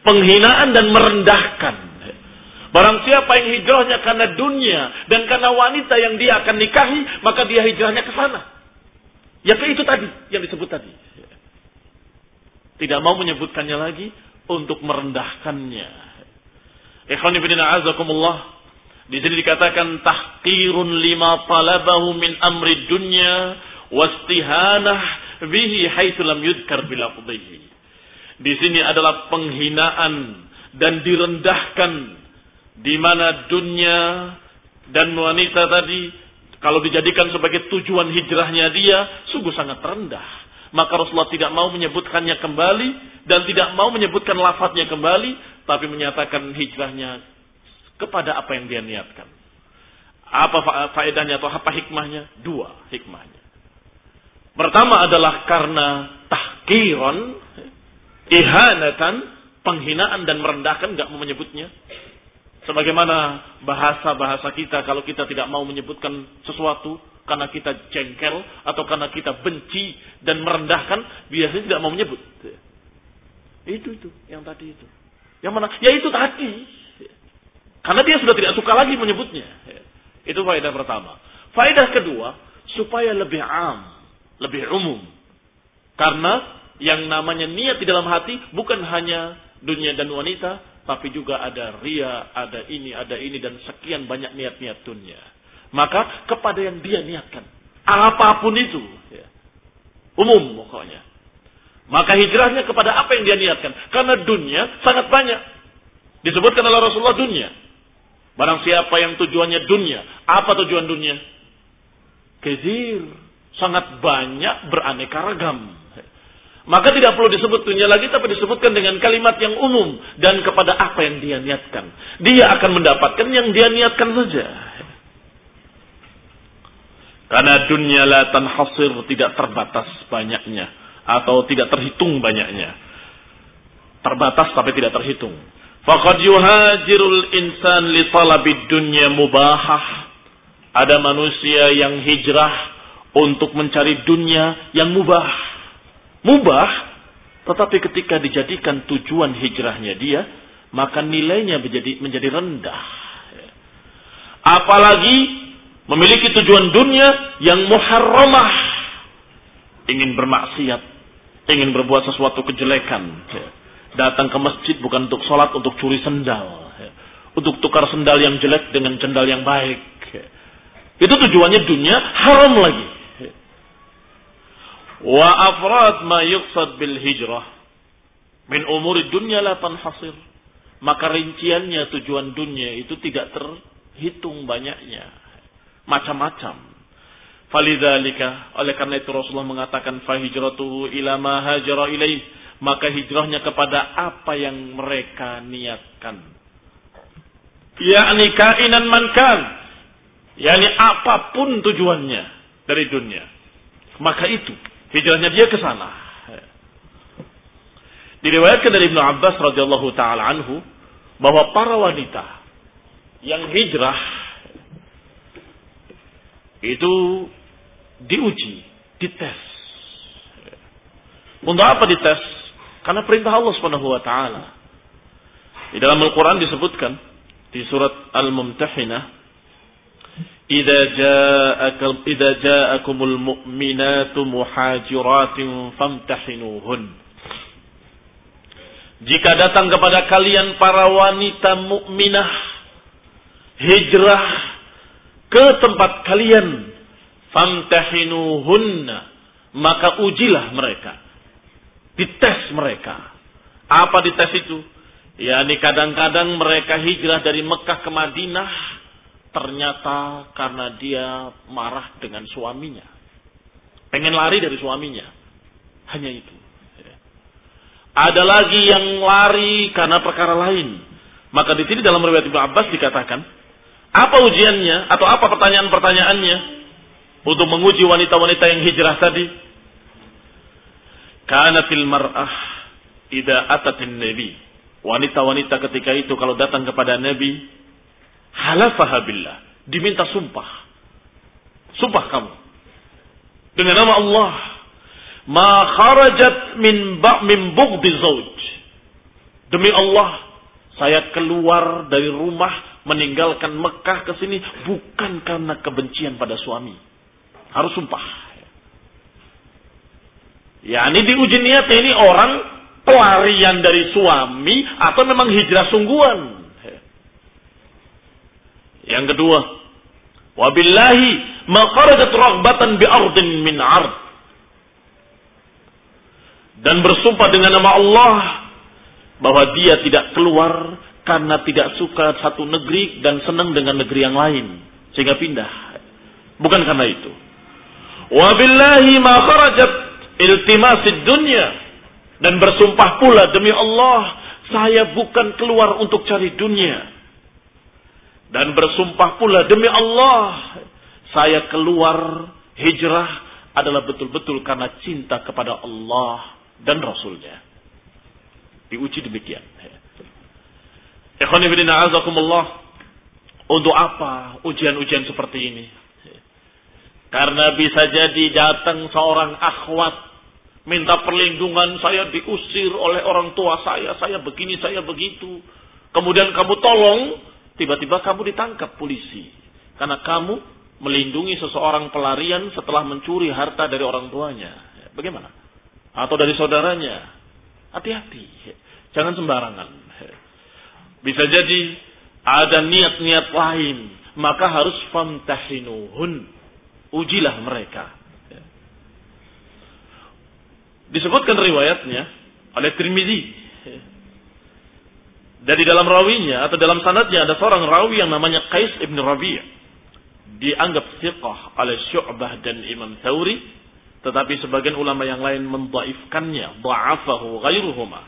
penghinaan dan merendahkan. Barang siapa yang hijrahnya karena dunia dan karena wanita yang dia akan nikahi, maka dia hijrahnya ke sana. Ya ke itu tadi yang disebut tadi. Tidak mau menyebutkannya lagi untuk merendahkannya. Ikhwan ibn a'azakumullah. Di sini dikatakan tahqirun lima talabahu min amri dunya wastihanah bihi haitsu lam yudkar bilafdhihi. Di sini adalah penghinaan dan direndahkan di mana dunia dan wanita tadi kalau dijadikan sebagai tujuan hijrahnya dia, sungguh sangat rendah. Maka Rasulullah tidak mau menyebutkannya kembali dan tidak mau menyebutkan lafadznya kembali, tapi menyatakan hijrahnya kepada apa yang dia niatkan. Apa faedahnya atau apa hikmahnya? Dua hikmahnya. Pertama adalah karena tahkiran, ihanatan, penghinaan dan merendahkan, nggak mau menyebutnya. Sebagaimana bahasa-bahasa kita kalau kita tidak mau menyebutkan sesuatu karena kita jengkel atau karena kita benci dan merendahkan, biasanya tidak mau menyebut. Itu itu, yang tadi itu. Yang mana? Ya itu tadi. Karena dia sudah tidak suka lagi menyebutnya. Itu faedah pertama. Faedah kedua, supaya lebih am, lebih umum. Karena yang namanya niat di dalam hati bukan hanya dunia dan wanita, tapi juga ada ria, ada ini, ada ini dan sekian banyak niat-niat dunia. Maka kepada yang dia niatkan, apa pun itu, ya, umum pokoknya. Maka hijrahnya kepada apa yang dia niatkan, karena dunia sangat banyak. Disebutkan oleh Rasulullah dunia. Barang siapa yang tujuannya dunia, apa tujuan dunia? Kezir, sangat banyak beraneka ragam. Maka tidak perlu disebut dunia lagi, tapi disebutkan dengan kalimat yang umum dan kepada apa yang dia niatkan. Dia akan mendapatkan yang dia niatkan saja. Karena dunia la tanhasir tidak terbatas banyaknya atau tidak terhitung banyaknya. Terbatas tapi tidak terhitung. Faqad yuhajirul insan li talabid dunya mubahah. Ada manusia yang hijrah untuk mencari dunia yang mubah mubah, tetapi ketika dijadikan tujuan hijrahnya dia, maka nilainya menjadi menjadi rendah. Apalagi memiliki tujuan dunia yang muharramah, ingin bermaksiat, ingin berbuat sesuatu kejelekan, datang ke masjid bukan untuk sholat, untuk curi sendal, untuk tukar sendal yang jelek dengan sendal yang baik. Itu tujuannya dunia haram lagi. Wa afrad ma yuqsad bil hijrah. Min umuri dunya la tanhasir. Maka rinciannya tujuan dunia itu tidak terhitung banyaknya. Macam-macam. Falidhalika. Oleh karena itu Rasulullah mengatakan fahijratuhu ila ma hajara ilaih. Maka hijrahnya kepada apa yang mereka niatkan. Yakni kainan mankan. Yani apa pun tujuannya dari dunia. Maka itu Hijrahnya dia ke sana. Diriwayatkan dari Ibnu Abbas radhiyallahu taala anhu bahwa para wanita yang hijrah itu diuji, dites. Untuk apa dites? Karena perintah Allah Subhanahu wa taala. Di dalam Al-Qur'an disebutkan di surat Al-Mumtahinah إذا جاءكم إذا جاءكم المؤمنات محاجرات فامتحنوهن Jika datang kepada kalian para wanita mukminah hijrah ke tempat kalian famtahinuhunna maka ujilah mereka Dites mereka. Apa dites itu? Ya, ini kadang-kadang mereka hijrah dari Mekah ke Madinah ternyata karena dia marah dengan suaminya. Pengen lari dari suaminya. Hanya itu. Ada lagi yang lari karena perkara lain. Maka di sini dalam riwayat Ibnu Abbas dikatakan, apa ujiannya atau apa pertanyaan-pertanyaannya untuk menguji wanita-wanita yang hijrah tadi? Karena fil mar'ah ida atatin nabi. Wanita-wanita ketika itu kalau datang kepada Nabi, halafaha billah, diminta sumpah. Sumpah kamu. Dengan nama Allah, ma kharajat min ba min bughdi zauj. Demi Allah, saya keluar dari rumah meninggalkan Mekah ke sini bukan karena kebencian pada suami. Harus sumpah. Ya, ini diuji niatnya ini orang pelarian dari suami atau memang hijrah sungguhan. Yang kedua, wabillahi ma kharajat raghbatan bi ardin min ard dan bersumpah dengan nama Allah bahwa dia tidak keluar karena tidak suka satu negeri dan senang dengan negeri yang lain sehingga pindah. Bukan karena itu. Wabillahi ma kharajat iltimasid dunya dan bersumpah pula demi Allah saya bukan keluar untuk cari dunia. Dan bersumpah pula demi Allah saya keluar hijrah adalah betul-betul karena cinta kepada Allah dan Rasulnya. Diuji demikian. Untuk apa ujian-ujian seperti ini? Karena bisa jadi datang seorang akhwat minta perlindungan saya diusir oleh orang tua saya, saya begini, saya begitu. Kemudian kamu tolong, tiba-tiba kamu ditangkap polisi. Karena kamu melindungi seseorang pelarian setelah mencuri harta dari orang tuanya. Bagaimana? atau dari saudaranya. Hati-hati. Jangan sembarangan. Bisa jadi ada niat-niat lain. Maka harus famtahinuhun. Ujilah mereka. Disebutkan riwayatnya oleh Tirmidzi. Dari dalam rawinya atau dalam sanadnya ada seorang rawi yang namanya Qais ibn Rabi' dianggap siqah oleh Syu'bah dan Imam Thawri tetapi sebagian ulama yang lain mendaifkannya. Da'afahu ghairuhuma.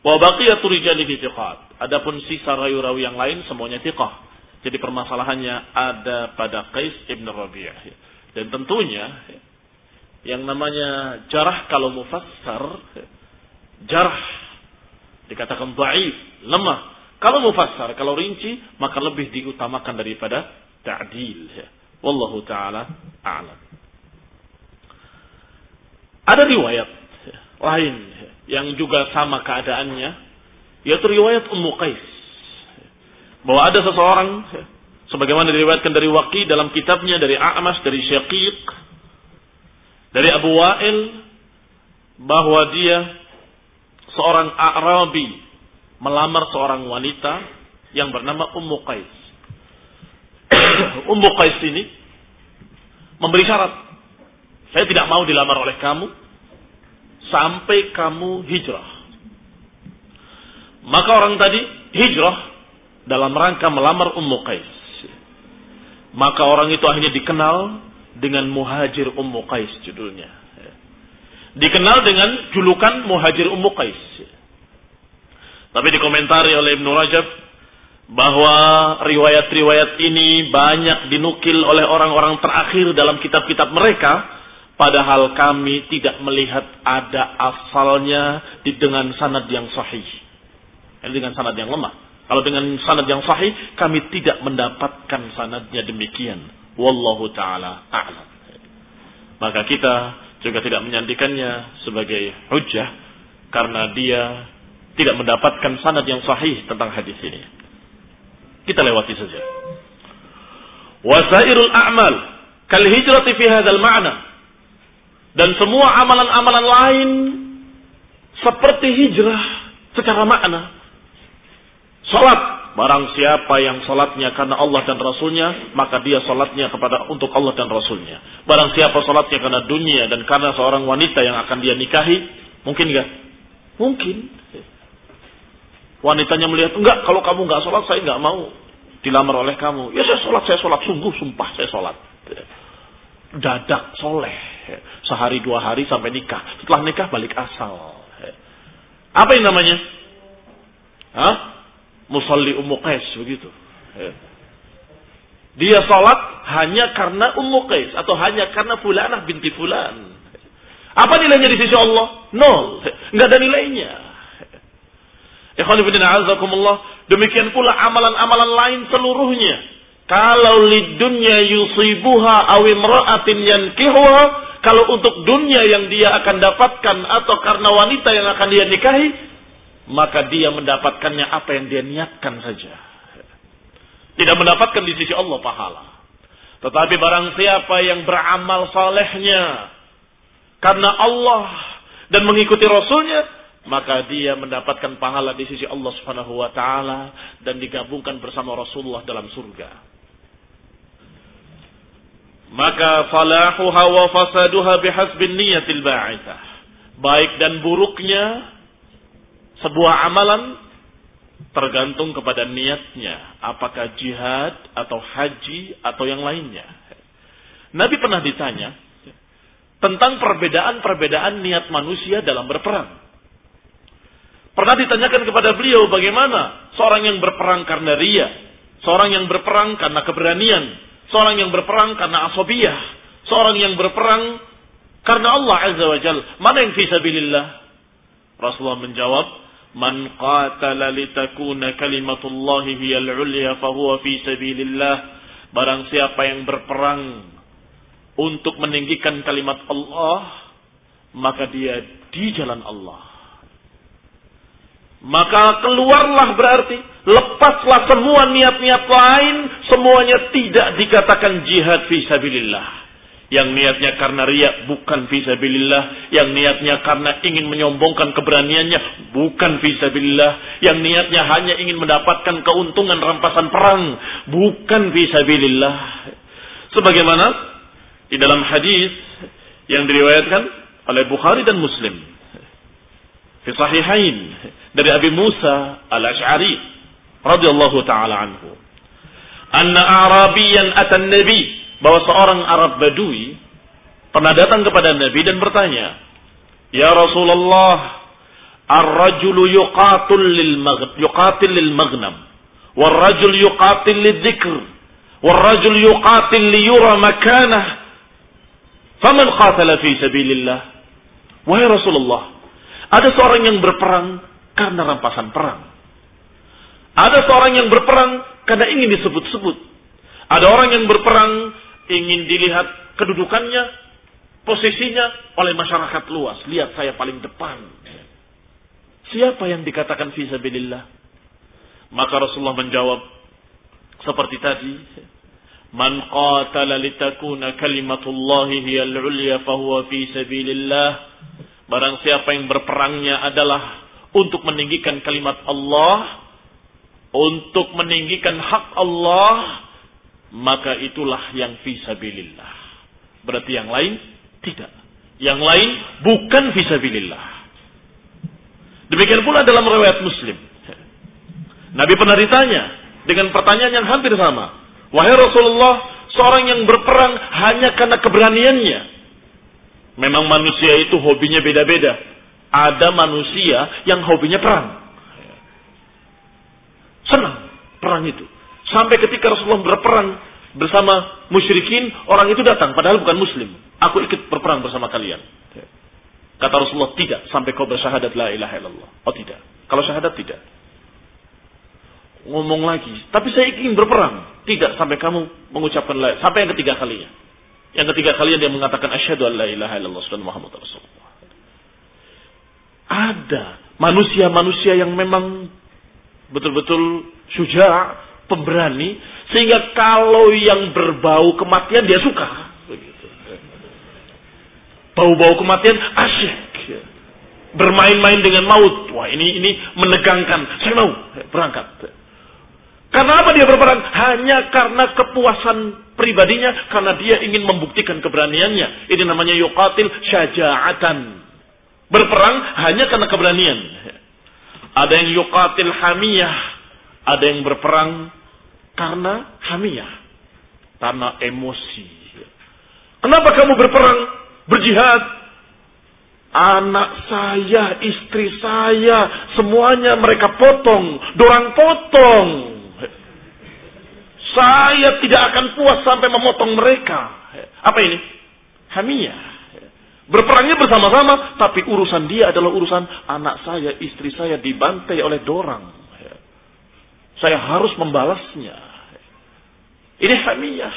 Wa baqiyatu rijali fi thiqat. Adapun sisa rawi-rawi yang lain semuanya thiqah. Jadi permasalahannya ada pada Qais ibn Rabi'ah. Dan tentunya yang namanya jarah kalau mufassar jarah dikatakan dhaif, lemah. Kalau mufassar, kalau rinci maka lebih diutamakan daripada ta'dil. Wallahu taala a'lam. Ada riwayat lain yang juga sama keadaannya, yaitu riwayat Ummu Qais. Bahwa ada seseorang, sebagaimana diriwayatkan dari Waqi dalam kitabnya, dari A'mas, dari Syaqiq, dari Abu Wa'il, bahwa dia seorang Arabi melamar seorang wanita yang bernama Ummu Qais. Ummu Qais ini memberi syarat saya tidak mau dilamar oleh kamu sampai kamu hijrah. Maka orang tadi hijrah dalam rangka melamar Ummu Qais. Maka orang itu akhirnya dikenal dengan Muhajir Ummu Qais judulnya. Dikenal dengan julukan Muhajir Ummu Qais. Tapi dikomentari oleh Ibnu Rajab bahwa riwayat-riwayat ini banyak dinukil oleh orang-orang terakhir dalam kitab-kitab mereka Padahal kami tidak melihat ada asalnya di dengan sanad yang sahih. Ini dengan sanad yang lemah. Kalau dengan sanad yang sahih, kami tidak mendapatkan sanadnya demikian. Wallahu ta'ala a'lam. Maka kita juga tidak menyandikannya sebagai hujah. Karena dia tidak mendapatkan sanad yang sahih tentang hadis ini. Kita lewati saja. Wasairul a'mal. Kal hijrati fi hadzal ma'na dan semua amalan-amalan lain seperti hijrah secara makna. Salat. Barang siapa yang salatnya karena Allah dan Rasulnya, maka dia salatnya kepada untuk Allah dan Rasulnya. Barang siapa salatnya karena dunia dan karena seorang wanita yang akan dia nikahi, Mungkin enggak? Mungkin. Wanitanya melihat, enggak, kalau kamu enggak sholat, saya enggak mau dilamar oleh kamu. Ya saya sholat, saya sholat. Sungguh, sumpah saya sholat. Dadak soleh. Sehari dua hari sampai nikah. Setelah nikah balik asal. Apa yang namanya? Hah? Musalli Ummu Qais begitu. Dia sholat hanya karena Ummu Qais atau hanya karena fulanah binti fulan. Apa nilainya di sisi Allah? Nol. Enggak ada nilainya. Demikian pula amalan-amalan lain seluruhnya. Kalau di dunia yusibuha awimra'atin yankihuha. Kalau untuk dunia yang dia akan dapatkan atau karena wanita yang akan dia nikahi. Maka dia mendapatkannya apa yang dia niatkan saja. Tidak mendapatkan di sisi Allah pahala. Tetapi barang siapa yang beramal salehnya karena Allah dan mengikuti Rasulnya, maka dia mendapatkan pahala di sisi Allah Subhanahu wa taala dan digabungkan bersama Rasulullah dalam surga. Maka falahuha wa fasaduha bihasbin niyatil ba'ithah. Baik dan buruknya sebuah amalan tergantung kepada niatnya. Apakah jihad atau haji atau yang lainnya. Nabi pernah ditanya, tentang perbedaan-perbedaan niat manusia dalam berperang. Pernah ditanyakan kepada beliau bagaimana seorang yang berperang karena ria, seorang yang berperang karena keberanian, seorang yang berperang karena asobiyah, seorang yang berperang karena Allah Azza wa Jal. Mana yang fisabilillah? Rasulullah menjawab, Man qatala litakuna kalimatullahi hiyal ulya fahuwa fi sabilillah. Barang siapa yang berperang untuk meninggikan kalimat Allah, maka dia di jalan Allah. Maka keluarlah berarti, lepaslah semua niat-niat lain, semuanya tidak dikatakan jihad fisabilillah. Yang niatnya karena riak bukan fisabilillah. Yang niatnya karena ingin menyombongkan keberaniannya bukan fisabilillah. Yang niatnya hanya ingin mendapatkan keuntungan rampasan perang bukan fisabilillah. Sebagaimana di dalam hadis yang diriwayatkan oleh Bukhari dan Muslim. Fi sahihain dari Abi Musa al-Ash'ari radhiyallahu taala anhu. Anna Arabiyan atan Nabi bahwa seorang Arab Badui pernah datang kepada Nabi dan bertanya, "Ya Rasulullah, ar-rajulu yuqatil lil yuqatil lil maghnam, wal rajul yuqatil lidzikr, wal rajul yuqatil liyura makanah, Faman qatala fi sabilillah. Wahai Rasulullah, ada seorang yang berperang karena rampasan perang. Ada seorang yang berperang karena ingin disebut-sebut. Ada orang yang berperang ingin dilihat kedudukannya, posisinya oleh masyarakat luas. Lihat saya paling depan. Siapa yang dikatakan fi sabilillah? Maka Rasulullah menjawab seperti tadi, Man qatala litakuna kalimatullahi hiyal ulya fahuwa fi sabilillah. Barang siapa yang berperangnya adalah untuk meninggikan kalimat Allah, untuk meninggikan hak Allah, maka itulah yang fi sabilillah. Berarti yang lain tidak. Yang lain bukan fi sabilillah. Demikian pula dalam riwayat Muslim. Nabi pernah ditanya dengan pertanyaan yang hampir sama. Wahai Rasulullah, seorang yang berperang hanya karena keberaniannya. Memang manusia itu hobinya beda-beda. Ada manusia yang hobinya perang. Senang perang itu. Sampai ketika Rasulullah berperang bersama musyrikin, orang itu datang padahal bukan muslim. Aku ikut berperang bersama kalian. Kata Rasulullah, tidak sampai kau bersyahadat la ilaha illallah. Oh tidak. Kalau syahadat tidak ngomong lagi. Tapi saya ingin berperang. Tidak sampai kamu mengucapkan la sampai yang ketiga kalinya. Yang ketiga kalinya dia mengatakan asyhadu an la ilaha illallah wa Muhammad Rasulullah. Ada manusia-manusia yang memang betul-betul syuja, pemberani, sehingga kalau yang berbau kematian dia suka. Bau-bau kematian asyik. Bermain-main dengan maut. Wah ini ini menegangkan. Saya mau berangkat. Karena apa dia berperang? Hanya karena kepuasan pribadinya, karena dia ingin membuktikan keberaniannya. Ini namanya yuqatil syaja'atan. Berperang hanya karena keberanian. Ada yang yuqatil hamiyah, ada yang berperang karena hamiyah, karena emosi. Kenapa kamu berperang, berjihad? Anak saya, istri saya, semuanya mereka potong, dorang potong. Saya tidak akan puas sampai memotong mereka. Apa ini? Hamiyah. Berperangnya bersama-sama, tapi urusan dia adalah urusan anak saya, istri saya dibantai oleh dorang. Saya harus membalasnya. Ini hamiyah.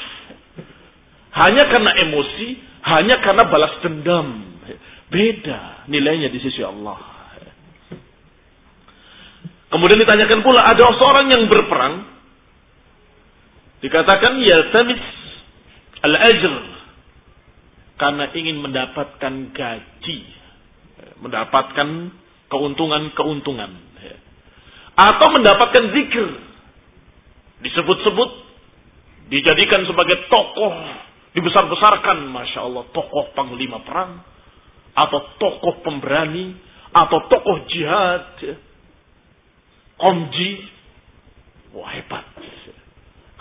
Hanya karena emosi, hanya karena balas dendam. Beda nilainya di sisi Allah. Kemudian ditanyakan pula ada seorang yang berperang. Dikatakan ya tamis al-ajr. Karena ingin mendapatkan gaji. Mendapatkan keuntungan-keuntungan. Atau mendapatkan zikir. Disebut-sebut. Dijadikan sebagai tokoh. Dibesar-besarkan. Masya Allah. Tokoh panglima perang. Atau tokoh pemberani. Atau tokoh jihad. Komji. Wah hebat.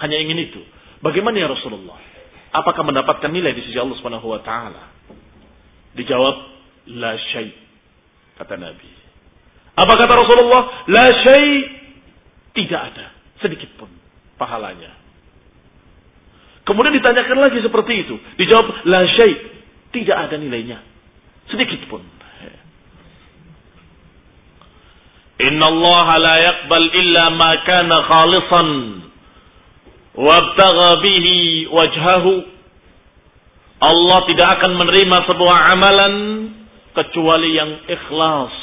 Hanya ingin itu. Bagaimana ya Rasulullah? Apakah mendapatkan nilai di sisi Allah Subhanahu wa taala? Dijawab, la syai. Kata Nabi. Apa kata Rasulullah? La syai. Tidak ada sedikit pun pahalanya. Kemudian ditanyakan lagi seperti itu. Dijawab, la syai. Tidak ada nilainya. Sedikit pun. Inna Allah la yakbal illa ma kana khalisan wabtagha bihi wajhahu Allah tidak akan menerima sebuah amalan kecuali yang ikhlas,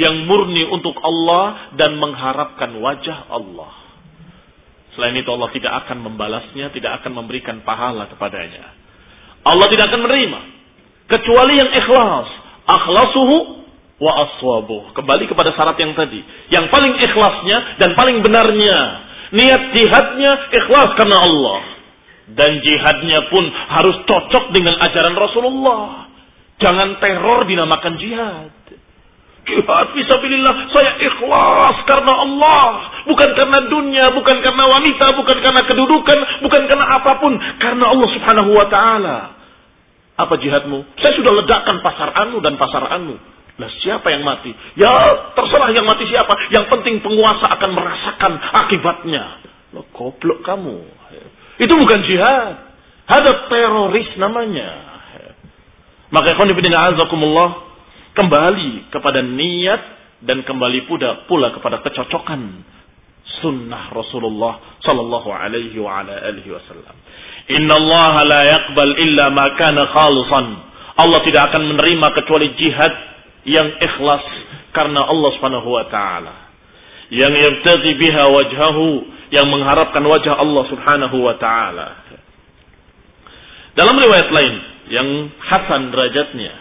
yang murni untuk Allah dan mengharapkan wajah Allah. Selain itu Allah tidak akan membalasnya, tidak akan memberikan pahala kepadanya. Allah tidak akan menerima kecuali yang ikhlas. Akhlasuhu wa aswabuh. Kembali kepada syarat yang tadi. Yang paling ikhlasnya dan paling benarnya Niat jihadnya ikhlas karena Allah. Dan jihadnya pun harus cocok dengan ajaran Rasulullah. Jangan teror dinamakan jihad. Jihad fisabilillah saya ikhlas karena Allah. Bukan karena dunia, bukan karena wanita, bukan karena kedudukan, bukan karena apa pun. Karena Allah subhanahu wa ta'ala. Apa jihadmu? Saya sudah ledakan pasar anu dan pasar anu. Lah siapa yang mati? Ya terserah yang mati siapa. Yang penting penguasa akan merasakan akibatnya. Lo goblok kamu. Itu bukan jihad. Ada teroris namanya. Maka ikhwan fillah azakumullah kembali kepada niat dan kembali pula pula kepada kecocokan sunnah Rasulullah sallallahu alaihi wa ala alihi wasallam. Inna Allah la yaqbal illa ma kana khalisan. Allah tidak akan menerima kecuali jihad yang ikhlas karena Allah Subhanahu wa taala. Yang yabtaghi biha wajhahu, yang mengharapkan wajah Allah Subhanahu wa taala. Dalam riwayat lain yang hasan derajatnya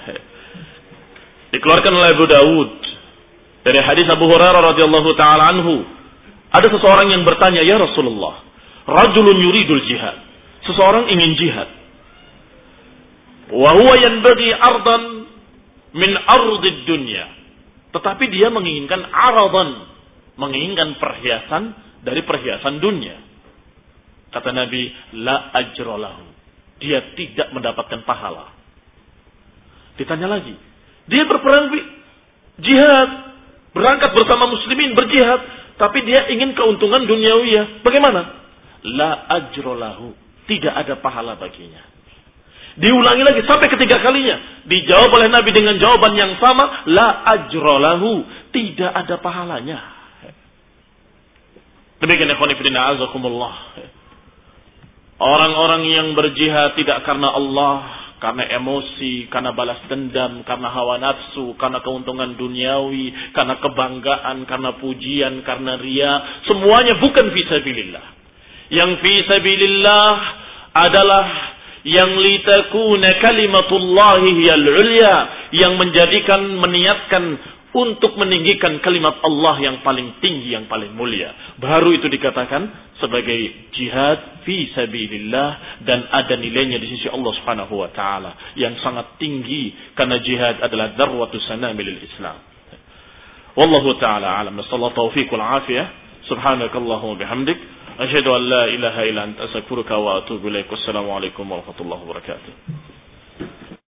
dikeluarkan oleh Abu Dawud dari hadis Abu Hurairah radhiyallahu taala anhu ada seseorang yang bertanya ya Rasulullah rajulun yuridul jihad seseorang ingin jihad wa huwa yanbaghi ardan min ardid dunya. Tetapi dia menginginkan aradan, menginginkan perhiasan dari perhiasan dunia. Kata Nabi, la ajrolahu. Dia tidak mendapatkan pahala. Ditanya lagi, dia berperang jihad, berangkat bersama muslimin berjihad, tapi dia ingin keuntungan duniawi Bagaimana? La ajrolahu. Tidak ada pahala baginya. Diulangi lagi sampai ketiga kalinya. Dijawab oleh Nabi dengan jawaban yang sama. La ajrolahu. Tidak ada pahalanya. Demikian ikhwanifidina azakumullah. Orang-orang yang berjihad tidak karena Allah. Karena emosi, karena balas dendam, karena hawa nafsu, karena keuntungan duniawi, karena kebanggaan, karena pujian, karena ria. Semuanya bukan visabilillah. Yang visabilillah adalah yang litakuna kalimatullahi hiyal ulya yang menjadikan meniatkan untuk meninggikan kalimat Allah yang paling tinggi, yang paling mulia. Baru itu dikatakan sebagai jihad fi sabilillah dan ada nilainya di sisi Allah Subhanahu wa taala yang sangat tinggi karena jihad adalah darwatu sanamil Islam. Wallahu taala alam. Nasallahu taufiq wal afiyah. Subhanakallahumma bihamdik asyhadu an la ilaha illa anta astaghfiruka wa atubu ilaik. Wassalamu alaikum warahmatullahi wabarakatuh.